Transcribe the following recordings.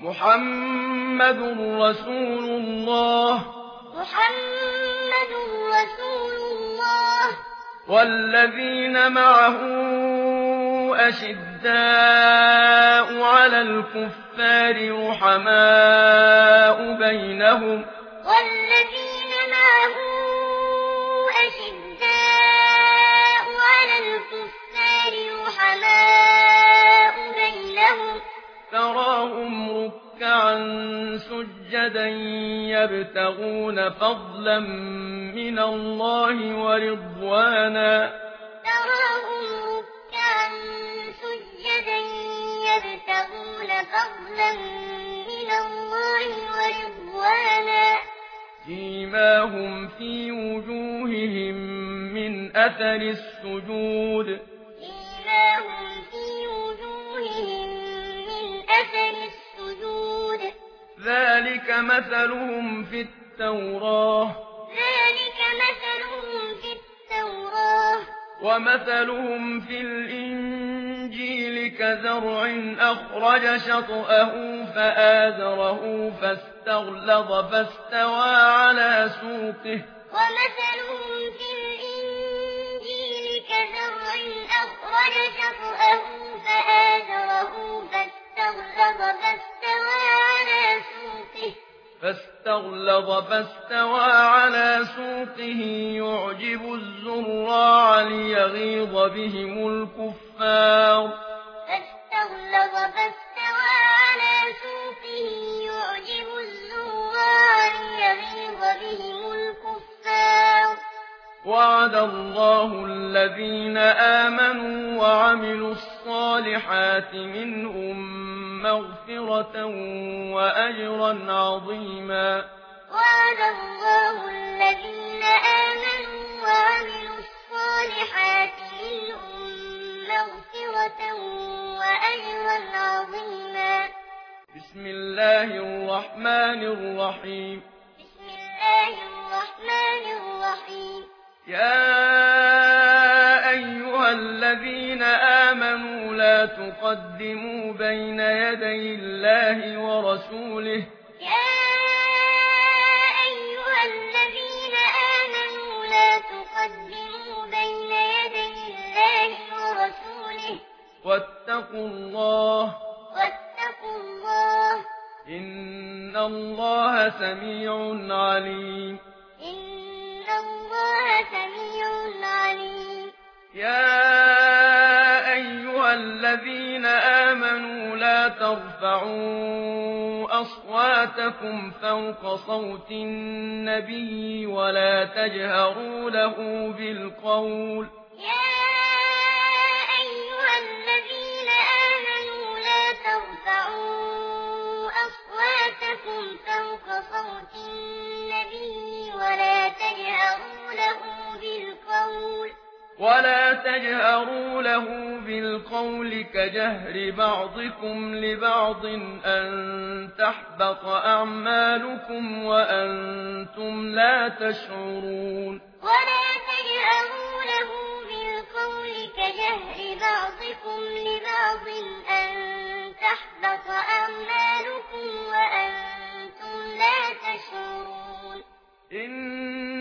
محمد رسول الله محمد رسول الله والذين معه أشداء على الكفار رحماء بينهم. والذين معه أشداء على الكفار رحماء سجدا يبتغون فضلا من الله ورضوانا تراهم ركعا سجدا يبتغون فضلا من الله ورضوانا في وجوههم من أثر السجود سيماهم في وجوههم من أثر ذلك مثلهم في التوراة ذلك مثلهم في التوراة ومثلهم في الإنجيل كزرع أخرج شطأه فآذره فاستغلظ فاستوى على سوقه ومثلهم في فاستغلظ فاستوى على سوقه يعجب الزراع ليغيظ بهم الكفار. فاستغلظ فاستوى على سوقه يعجب الزراع ليغيظ بهم الكفار. وعد الله الذين آمنوا وعملوا الصالحات منهم مغفرة وأجرا عظيما. وعد الله الذين آمنوا وعملوا الصالحات لهم مغفرة وأجرا عظيما. بسم الله الرحمن الرحيم. بسم الله الرحمن الرحيم. يا الذين آمنوا لا تقدموا بين يدي الله ورسوله. يا أيها الذين آمنوا لا تقدموا بين يدي الله ورسوله. واتقوا الله. واتقوا الله. إن الله سميع عليم. إن الله سميع عليم. يا ترفعوا أصواتكم فوق صوت النبي ولا تجهروا له بالقول ولا تجهروا له بالقول كجهر بعضكم لبعض أن تحبط أعمالكم وأنتم لا تشعرون ولا تجهروا له بالقول كجهر بعضكم لبعض أن تحبط أعمالكم وأنتم لا تشعرون إن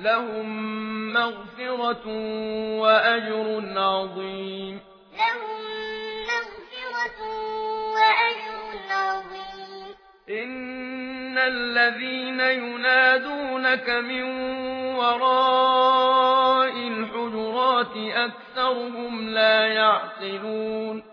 لهم مغفرة وأجر عظيم لهم مغفرة وأجر عظيم إن الذين ينادونك من وراء الحجرات أكثرهم لا يعقلون